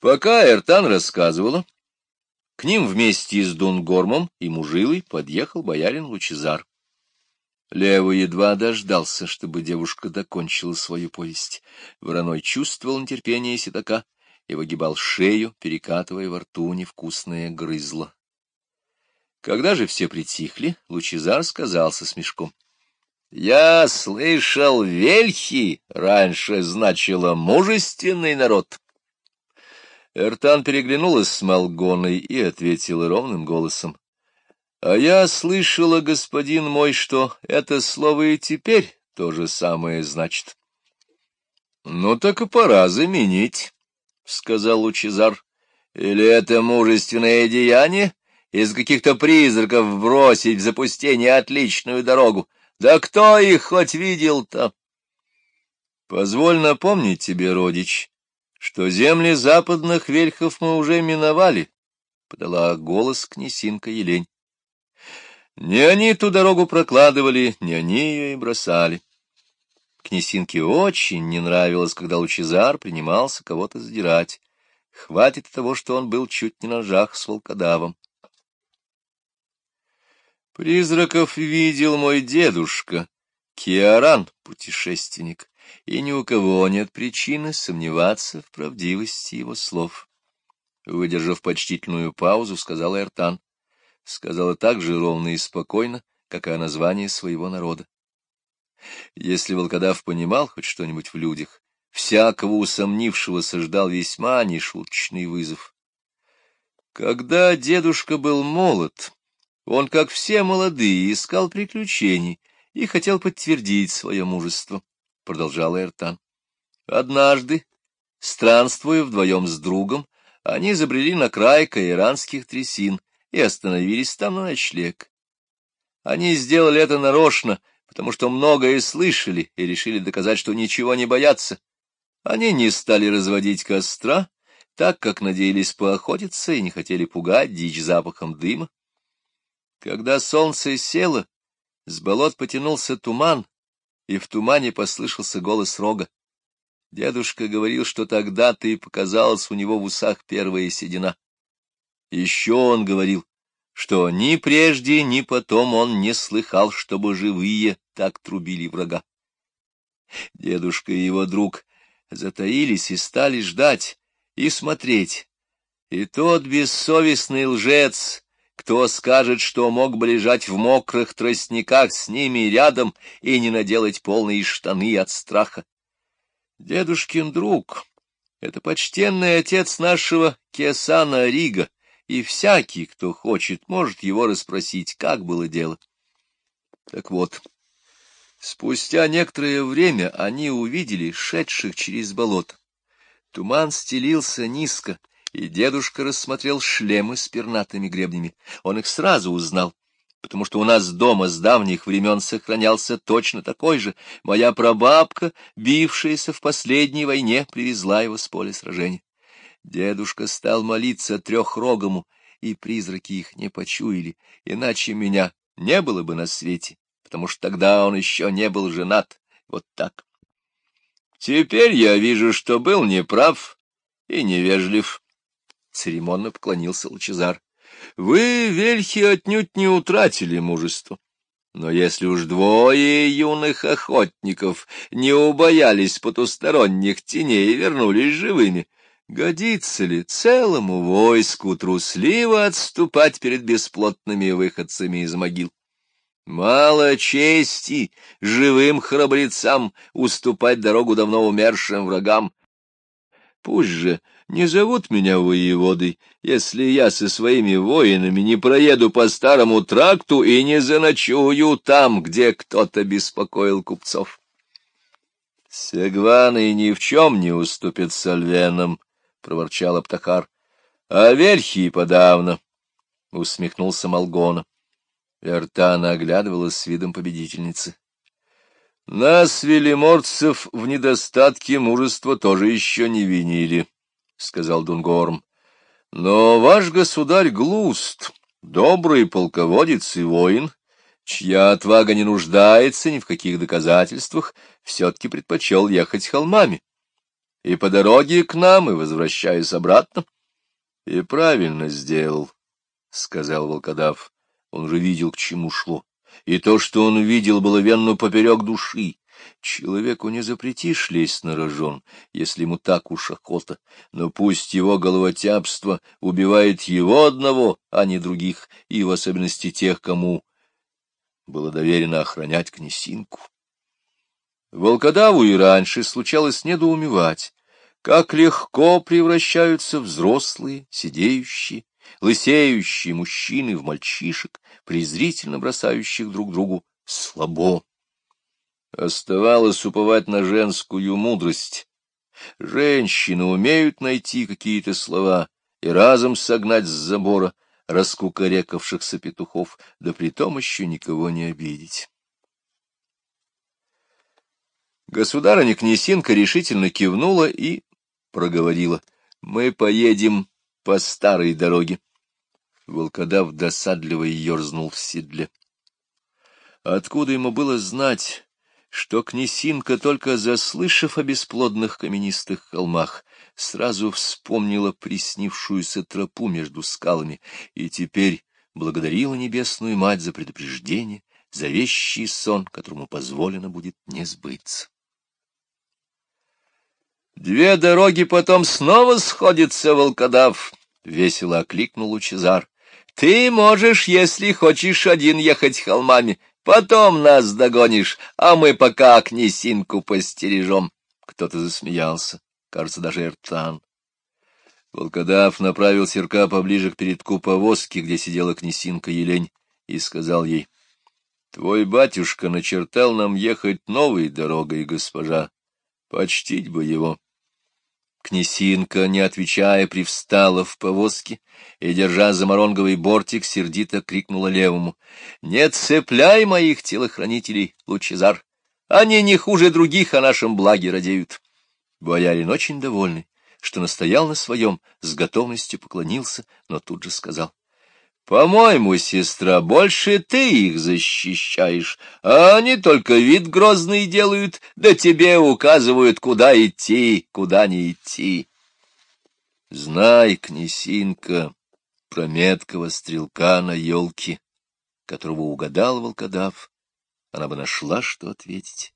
Пока Эртан рассказывала, к ним вместе с Дунгормом и Мужилой подъехал боярин Лучезар. Лева едва дождался, чтобы девушка докончила свою повесть. Вороной чувствовал нетерпение ситака и выгибал шею, перекатывая во рту невкусное грызло. Когда же все притихли, Лучезар сказал со смешком. — Я слышал, вельхи раньше значило мужественный народ. Эртан переглянулась с Малгоной и ответила ровным голосом. — А я слышала, господин мой, что это слово и теперь то же самое значит. — Ну так и пора заменить, — сказал Лучезар. — Или это мужественное деяние? Из каких-то призраков бросить в запустение отличную дорогу. Да кто их хоть видел-то? — Позволь напомнить тебе, родич, что земли западных вельхов мы уже миновали, — подала голос князинка Елень. Не они ту дорогу прокладывали, не они ее и бросали. Князинке очень не нравилось, когда Лучезар принимался кого-то задирать. Хватит того, что он был чуть не на ножах с волкодавом. Призраков видел мой дедушка, Киаран, путешественник, и ни у кого нет причины сомневаться в правдивости его слов. Выдержав почтительную паузу, сказал Эртан сказала так же ровно и спокойно, как и о названии своего народа. Если волкодав понимал хоть что-нибудь в людях, всякого усомнившегося ждал весьма нешуточный вызов. Когда дедушка был молод, он, как все молодые, искал приключений и хотел подтвердить свое мужество, — продолжал Эртан. Однажды, странствуя вдвоем с другом, они забрели на край каиранских трясин и остановились там на ночлег. Они сделали это нарочно, потому что многое слышали и решили доказать, что ничего не боятся. Они не стали разводить костра, так как надеялись поохотиться и не хотели пугать дичь запахом дыма. Когда солнце село, с болот потянулся туман, и в тумане послышался голос рога. Дедушка говорил, что тогда-то и показалась у него в усах первая седина. Еще он говорил, что ни прежде, ни потом он не слыхал, чтобы живые так трубили врага. Дедушка и его друг затаились и стали ждать и смотреть. И тот бессовестный лжец, кто скажет, что мог бы лежать в мокрых тростниках с ними рядом и не наделать полные штаны от страха. Дедушкин друг — это почтенный отец нашего Кесана Рига, и всякий, кто хочет, может его расспросить, как было дело. Так вот, спустя некоторое время они увидели шедших через болото. Туман стелился низко, и дедушка рассмотрел шлемы с пернатыми гребнями. Он их сразу узнал, потому что у нас дома с давних времен сохранялся точно такой же. Моя прабабка, бившаяся в последней войне, привезла его с поля сражения. Дедушка стал молиться трехрогому, и призраки их не почуяли, иначе меня не было бы на свете, потому что тогда он еще не был женат. Вот так. Теперь я вижу, что был неправ и невежлив. Церемонно поклонился Лучезар. Вы, вельхи, отнюдь не утратили мужество. Но если уж двое юных охотников не убоялись потусторонних теней и вернулись живыми, Годится ли целому войску трусливо отступать перед бесплотными выходцами из могил? Мало чести живым храбрецам уступать дорогу давно умершим врагам. Пусть же не зовут меня воеводой, если я со своими воинами не проеду по старому тракту и не заночую там, где кто-то беспокоил купцов. Сегваны ни в чем не уступят сальвенам, — проворчал Аптахар. — А верхи подавно, — усмехнулся Малгона. Эртана оглядывалась с видом победительницы. — Нас, велиморцев, в недостатке мужества тоже еще не винили, — сказал Дунгорм. — Но ваш государь Глуст, добрый полководец и воин, чья отвага не нуждается ни в каких доказательствах, все-таки предпочел ехать холмами. и по дороге к нам, и возвращаясь обратно. — И правильно сделал, — сказал волкодав. Он уже видел, к чему шло. И то, что он видел, было венно поперек души. Человеку не запретишь лезть на рожон, если ему так уж охота, но пусть его головотяпство убивает его одного, а не других, и в особенности тех, кому было доверено охранять князинку. Волкодаву и раньше случалось недоумевать, как легко превращаются взрослые, сидеющие, лысеющие мужчины в мальчишек, презрительно бросающих друг другу слабо. Оставалось уповать на женскую мудрость. Женщины умеют найти какие-то слова и разом согнать с забора раскукарекавшихся петухов, да притом еще никого не обидеть. Государыня Князинка решительно кивнула и проговорила. — Мы поедем по старой дороге. Волкодав досадливо ерзнул в седле. Откуда ему было знать, что Князинка, только заслышав о бесплодных каменистых холмах, сразу вспомнила приснившуюся тропу между скалами и теперь благодарила небесную мать за предупреждение, за вещий сон, которому позволено будет не сбыться. Две дороги потом снова сходятся, волкодав, — весело окликнул Лучезар. — Ты можешь, если хочешь, один ехать холмами, потом нас догонишь, а мы пока князинку постережем. Кто-то засмеялся, кажется, даже Эртан. Волкодав направил серка поближе к передку повозки, где сидела князинка Елень, и сказал ей, — Твой батюшка начертал нам ехать новой дорогой, госпожа. Почтить бы его. Князинка, не отвечая, привстала в повозке и, держа за моронговый бортик, сердито крикнула левому. — Не цепляй моих телохранителей, Лучезар! Они не хуже других о нашем благе радеют. Боярин очень довольный, что настоял на своем, с готовностью поклонился, но тут же сказал. По-моему, сестра, больше ты их защищаешь, а они только вид грозный делают, да тебе указывают, куда идти, куда не идти. Знай, князинка, про меткого стрелка на елке, которого угадал волкодав, она бы нашла, что ответить.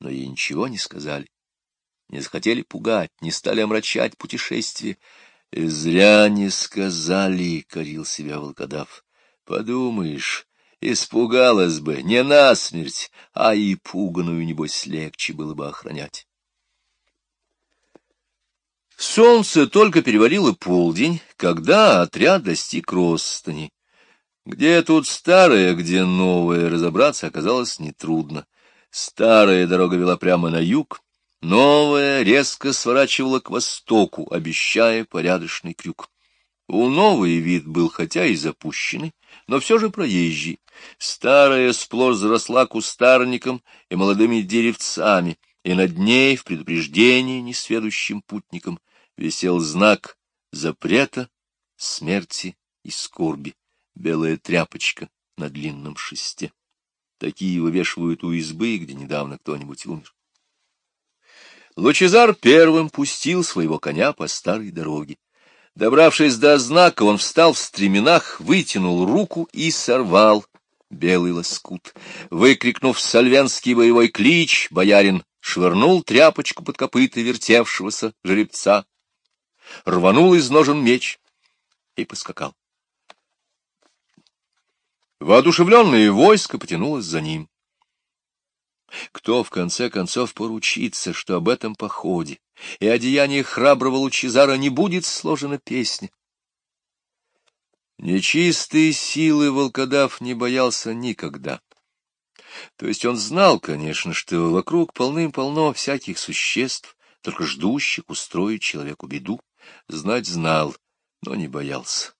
Но ей ничего не сказали, не захотели пугать, не стали омрачать путешествие, зря не сказали, — корил себя волкодав. Подумаешь, испугалась бы не насмерть, а и пуганую, небось, легче было бы охранять. Солнце только перевалило полдень, когда отряд достиг Ростани. Где тут старая, где новая, разобраться оказалось нетрудно. Старая дорога вела прямо на юг, Новая резко сворачивала к востоку, обещая порядочный крюк. У новый вид был хотя и запущенный, но все же проезжий. Старая сплошь заросла кустарником и молодыми деревцами, и над ней, в предупреждении несведущим путникам, висел знак запрета, смерти и скорби, белая тряпочка на длинном шесте. Такие вывешивают у избы, где недавно кто-нибудь умер. Лучезар первым пустил своего коня по старой дороге. Добравшись до знака, он встал в стременах, вытянул руку и сорвал белый лоскут. Выкрикнув сальвенский боевой клич, боярин швырнул тряпочку под копыта вертевшегося жеребца, рванул из ножен меч и поскакал. Воодушевленное войско потянулось за ним. Кто, в конце концов, поручится, что об этом походе и о храброго Лучезара не будет сложена песня? Нечистые силы волкодав не боялся никогда. То есть он знал, конечно, что вокруг полным-полно всяких существ, только ждущих устроить человеку беду. Знать знал, но не боялся.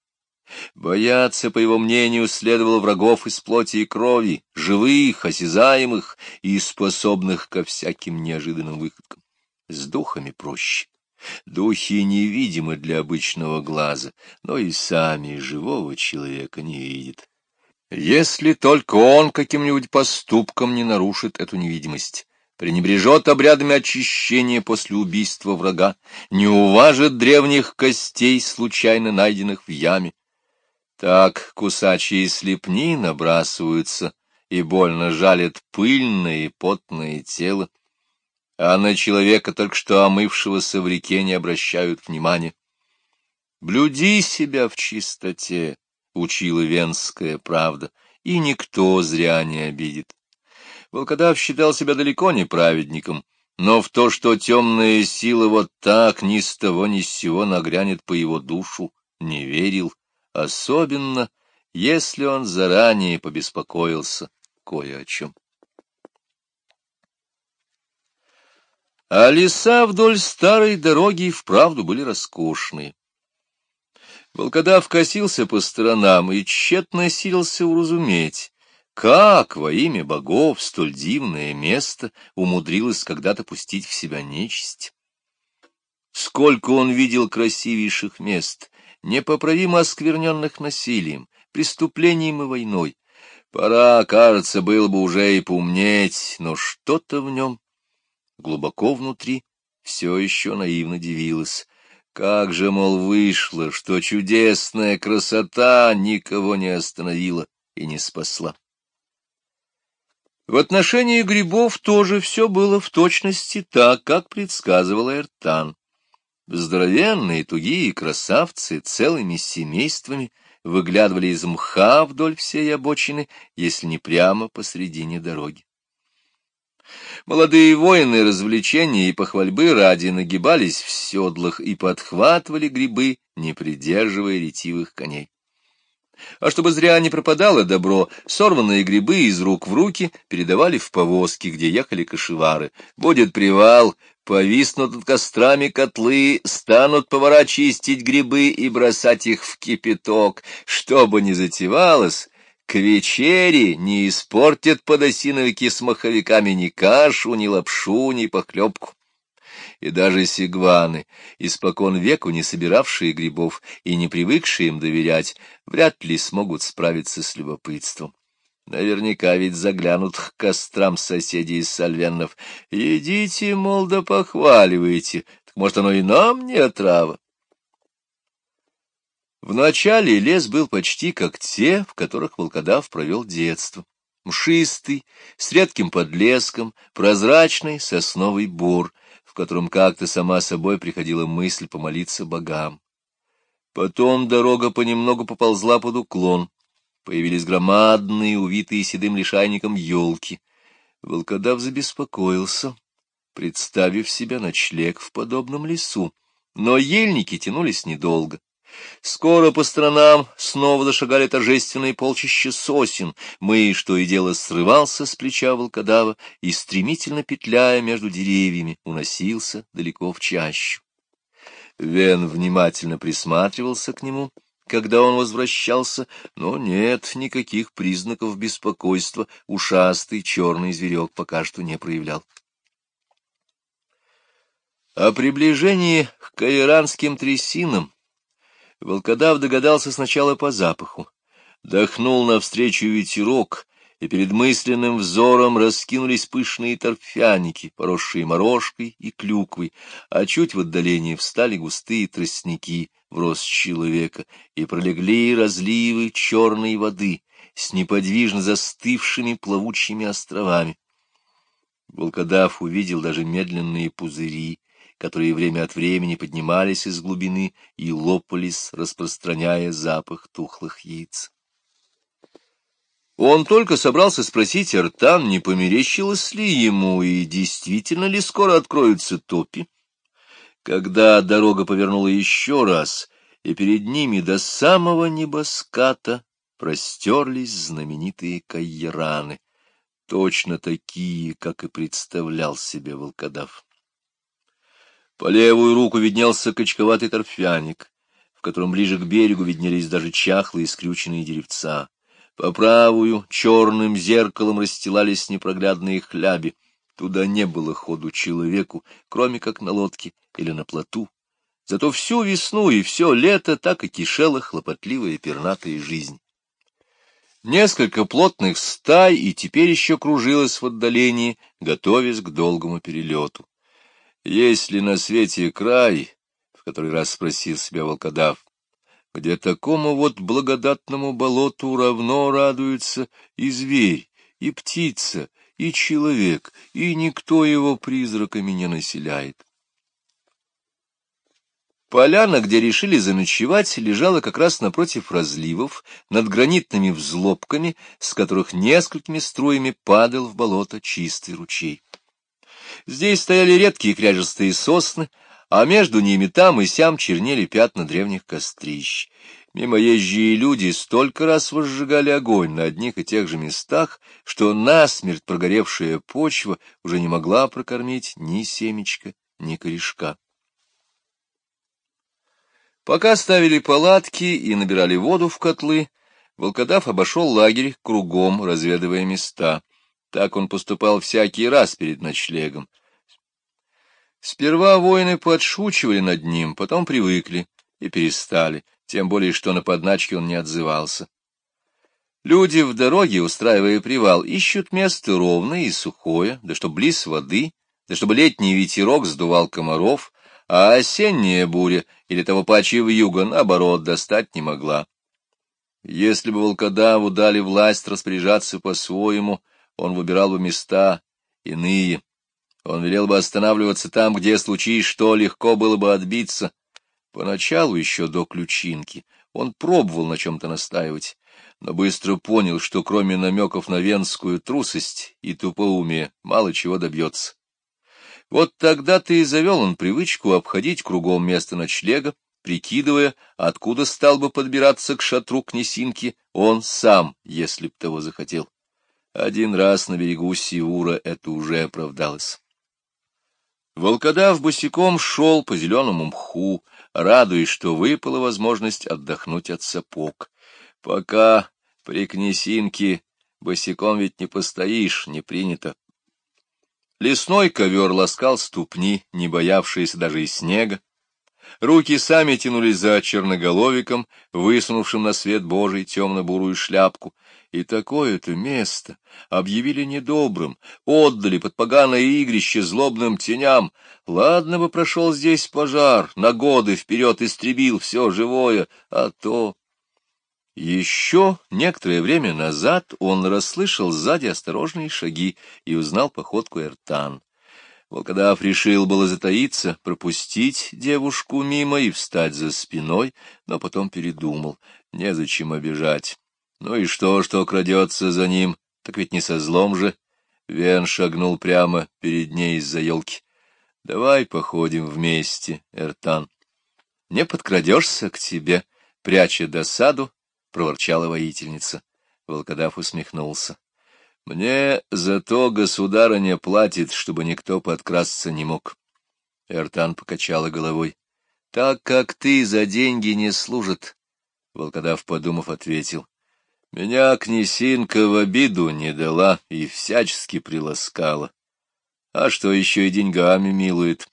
Бояться, по его мнению, следовало врагов из плоти и крови, живых, осязаемых и способных ко всяким неожиданным выходкам. С духами проще. Духи невидимы для обычного глаза, но и сами живого человека не видят. Если только он каким-нибудь поступком не нарушит эту невидимость, пренебрежет обрядами очищения после убийства врага, не уважит древних костей, случайно найденных в яме. Так кусачие слепни набрасываются и больно жалят пыльное и потное тело, а на человека, только что омывшегося в реке, не обращают внимания. «Блюди себя в чистоте», — учила венская правда, — «и никто зря не обидит». Волкодав считал себя далеко не праведником, но в то, что темная сила вот так ни с того ни с сего нагрянет по его душу, не верил, особенно если он заранее побеспокоился кое о чем. А леса вдоль старой дороги вправду были роскошные. Волкодав косился по сторонам и тщетно силился уразуметь, как во имя богов столь дивное место умудрилось когда-то пустить в себя нечисть? Сколько он видел красивейших мест, непоправимо оскверненных насилием, преступлением и войной. Пора, кажется, было бы уже и поумнеть, но что-то в нем глубоко внутри все еще наивно дивилось. Как же, мол, вышло, что чудесная красота никого не остановила и не спасла. В отношении грибов тоже все было в точности так, как предсказывал Эртан. Здоровенные, тугие красавцы целыми семействами выглядывали из мха вдоль всей обочины, если не прямо посредине дороги. Молодые воины развлечения и похвальбы ради нагибались в седлах и подхватывали грибы, не придерживая ретивых коней. А чтобы зря не пропадало добро, сорванные грибы из рук в руки передавали в повозки, где ехали кошевары. Будет привал, повиснут над кострами котлы, станут повара чистить грибы и бросать их в кипяток. Что бы ни затевалось, к вечере не испортят подосиновики с маховиками ни кашу, ни лапшу, ни похлебку и даже сигваны, испокон веку не собиравшие грибов и не привыкшие им доверять, вряд ли смогут справиться с любопытством. Наверняка ведь заглянут к кострам соседей из сальвеннов. Едите, мол, да похваливайте, так может, оно и нам не отрава. Вначале лес был почти как те, в которых волкодав провел детство. Мшистый, с редким подлеском, прозрачный сосновый бор — в котором как-то сама собой приходила мысль помолиться богам. Потом дорога понемногу поползла под уклон, появились громадные, увитые седым лишайником елки. Волкодав забеспокоился, представив себя ночлег в подобном лесу, но ельники тянулись недолго. Скоро по сторонам снова зашагали торжественные полчища сосен. Мы, что и дело, срывался с плеча волкодава и, стремительно петляя между деревьями, уносился далеко в чащу. Вен внимательно присматривался к нему, когда он возвращался, но нет, никаких признаков беспокойства ушастый черный зверек пока что не проявлял. О приближении к каиранским трясинам Волкодав догадался сначала по запаху. Дохнул навстречу ветерок, и перед мысленным взором раскинулись пышные торфяники, поросшие морожкой и клюквой, а чуть в отдалении встали густые тростники в рост человека, и пролегли разливы черной воды с неподвижно застывшими плавучими островами. Волкодав увидел даже медленные пузыри, которые время от времени поднимались из глубины и лопались, распространяя запах тухлых яиц. Он только собрался спросить Артан, не померещилось ли ему и действительно ли скоро откроются топи, когда дорога повернула еще раз, и перед ними до самого небоската простерлись знаменитые кайераны, точно такие, как и представлял себе волкодав. По левую руку виднелся качковатый торфяник, в котором ближе к берегу виднелись даже чахлые скрюченные деревца. По правую черным зеркалом расстилались непроглядные хляби. Туда не было ходу человеку, кроме как на лодке или на плоту. Зато всю весну и все лето так и кишела хлопотливая пернатая жизнь. Несколько плотных стай и теперь еще кружилось в отдалении, готовясь к долгому перелету. Есть ли на свете край, в который раз спросил себя волкодав, где такому вот благодатному болоту равно радуется и зверь, и птица, и человек, и никто его призраками не населяет. Поляна, где решили заночевать, лежала как раз напротив разливов, над гранитными взлобками, с которых несколькими струями падал в болото чистый ручей. Здесь стояли редкие кряжестые сосны, а между ними там и сям чернели пятна древних кострищ. Мимоезжие люди столько раз возжигали огонь на одних и тех же местах, что насмерть прогоревшая почва уже не могла прокормить ни семечка, ни корешка. Пока ставили палатки и набирали воду в котлы, волкодав обошел лагерь кругом, разведывая места. Так он поступал всякий раз перед ночлегом. Сперва воины подшучивали над ним, потом привыкли и перестали, тем более что на подначке он не отзывался. Люди в дороге, устраивая привал, ищут место ровное и сухое, да что близ воды, да чтобы летний ветерок сдувал комаров, а осенняя буря или того паче юга наоборот, достать не могла. Если бы волкодаву дали власть распоряжаться по-своему, он выбирал бы места иные. Он велел бы останавливаться там, где, случись что, легко было бы отбиться. Поначалу, еще до ключинки, он пробовал на чем-то настаивать, но быстро понял, что кроме намеков на венскую трусость и тупоумие мало чего добьется. Вот тогда-то и завел он привычку обходить кругом место ночлега, прикидывая, откуда стал бы подбираться к шатру князинки он сам, если б того захотел. Один раз на берегу Сиура это уже оправдалось. Волкодав босиком шел по зеленому мху, радуясь, что выпала возможность отдохнуть от сапог. Пока при князинке босиком ведь не постоишь, не принято. Лесной ковер ласкал ступни, не боявшиеся даже и снега. Руки сами тянулись за черноголовиком, высунувшим на свет Божий темно-бурую шляпку. И такое-то место объявили недобрым, отдали под поганое игрище злобным теням. Ладно бы прошел здесь пожар, на годы вперед истребил все живое, а то... Еще некоторое время назад он расслышал сзади осторожные шаги и узнал походку Эртан. Волкодав решил было затаиться, пропустить девушку мимо и встать за спиной, но потом передумал. Незачем обижать. Ну и что, что крадется за ним? Так ведь не со злом же. Вен шагнул прямо перед ней из-за елки. — Давай походим вместе, Эртан. — Не подкрадешься к тебе, — пряча досаду, проворчала воительница. Волкодав усмехнулся. — Мне за то государыня платит, чтобы никто подкрасться не мог. Эртан покачала головой. — Так как ты за деньги не служит, — Волкодав, подумав, ответил. — Меня князинка в обиду не дала и всячески приласкала. А что еще и деньгами милует?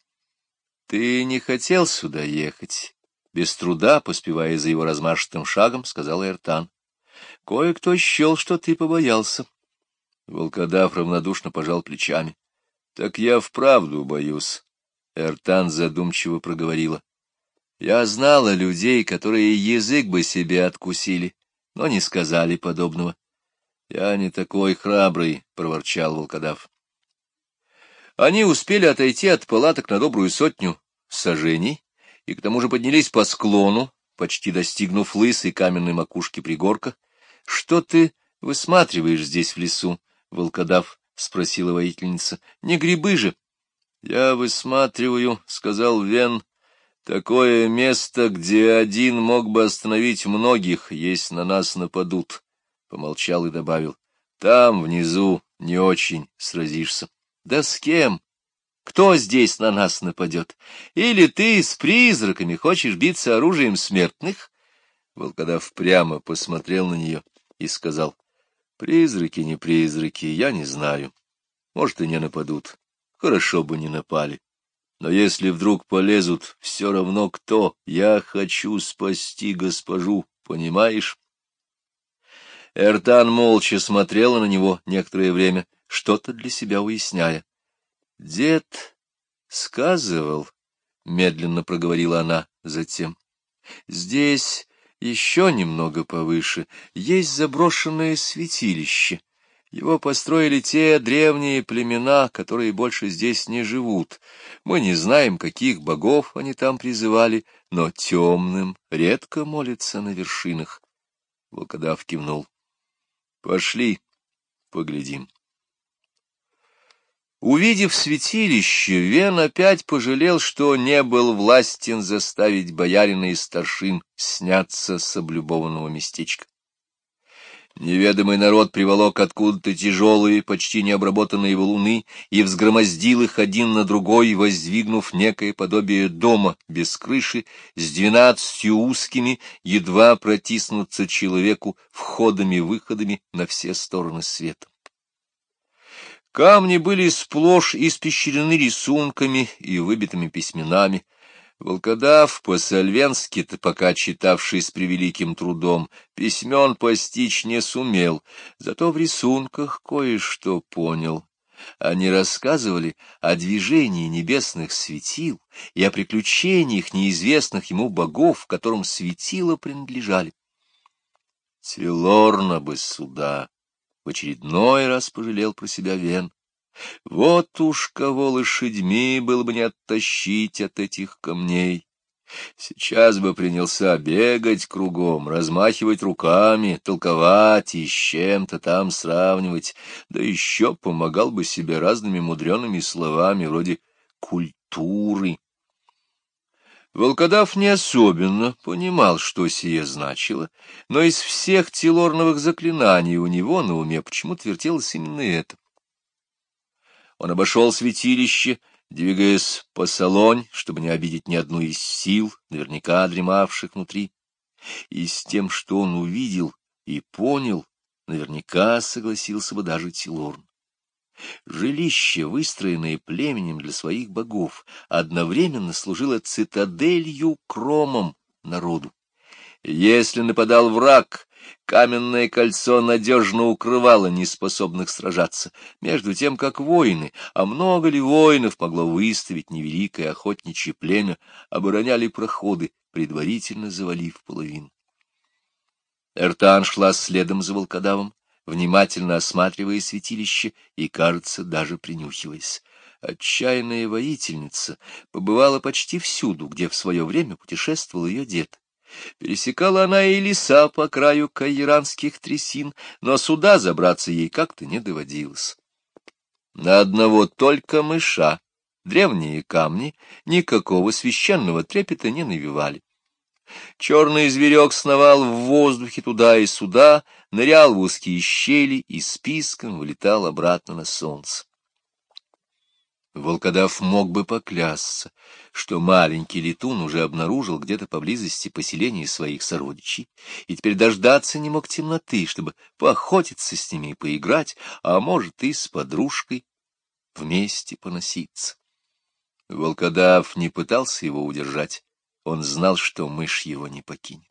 Ты не хотел сюда ехать? без труда, поспевая за его размашистым шагом, сказал Эртан. — Кое-кто счел, что ты побоялся. Волкодав равнодушно пожал плечами. — Так я вправду боюсь. Эртан задумчиво проговорила. — Я знала людей, которые язык бы себе откусили, но не сказали подобного. — Я не такой храбрый, — проворчал волкодав. Они успели отойти от палаток на добрую сотню сажений, и к тому же поднялись по склону, почти достигнув лысой каменной макушки пригорка. — Что ты высматриваешь здесь в лесу, волкодав? — спросила воительница. — Не грибы же. — Я высматриваю, — сказал Вен, — такое место, где один мог бы остановить многих, если на нас нападут. Помолчал и добавил. — Там, внизу, не очень сразишься. — Да с кем? Кто здесь на нас нападет? Или ты с призраками хочешь биться оружием смертных? Волкодав прямо посмотрел на нее и сказал, — Призраки, не призраки, я не знаю. Может, и не нападут. Хорошо бы не напали. Но если вдруг полезут, все равно кто. Я хочу спасти госпожу, понимаешь? Эртан молча смотрела на него некоторое время, что-то для себя уясняя. — Дед сказывал, — медленно проговорила она затем, — здесь еще немного повыше есть заброшенное святилище. Его построили те древние племена, которые больше здесь не живут. Мы не знаем, каких богов они там призывали, но темным редко молятся на вершинах. Волкодав кивнул. — Пошли, поглядим. Увидев святилище, Вен опять пожалел, что не был властен заставить боярина и старшин сняться с облюбованного местечка. Неведомый народ приволок откуда-то тяжелые, почти необработанные валуны и взгромоздил их один на другой, воздвигнув некое подобие дома без крыши с двенадцатью узкими, едва протиснуться человеку входами-выходами на все стороны света. Камни были сплошь испещрены рисунками и выбитыми письменами, Волкодав, по-сальвенски-то пока читавший с превеликим трудом, письмен постичь не сумел, зато в рисунках кое-что понял. Они рассказывали о движении небесных светил и о приключениях неизвестных ему богов, которым светила принадлежали. Телорна бы сюда! В очередной раз пожалел про себя Вен. Вот уж кого лошадьми было бы не оттащить от этих камней. Сейчас бы принялся бегать кругом, размахивать руками, толковать и с чем-то там сравнивать, да еще помогал бы себе разными мудреными словами, вроде «культуры». Волкодав не особенно понимал, что сие значило, но из всех телорновых заклинаний у него на уме почему-то вертелось именно это. Он обошел святилище, двигаясь по салонь, чтобы не обидеть ни одну из сил, наверняка дремавших внутри. И с тем, что он увидел и понял, наверняка согласился бы даже Тилорн. Жилище, выстроенное племенем для своих богов, одновременно служило цитаделью кромом народу. Если нападал враг, каменное кольцо надежно укрывало неспособных сражаться, между тем как воины, а много ли воинов могло выставить невеликое охотничье племя, обороняли проходы, предварительно завалив половину. Эртан шла следом за волкодавом, внимательно осматривая святилище и, кажется, даже принюхиваясь. Отчаянная воительница побывала почти всюду, где в свое время путешествовал ее дед. Пересекала она и леса по краю кайранских трясин, но сюда забраться ей как-то не доводилось. На одного только мыша древние камни никакого священного трепета не навевали. Черный зверек сновал в воздухе туда и сюда, нырял в узкие щели и списком вылетал обратно на солнце. Волкодав мог бы поклясться, что маленький летун уже обнаружил где-то поблизости поселение своих сородичей, и теперь дождаться не мог темноты, чтобы поохотиться с ними и поиграть, а может и с подружкой вместе поноситься. Волкодав не пытался его удержать, он знал, что мышь его не покинет.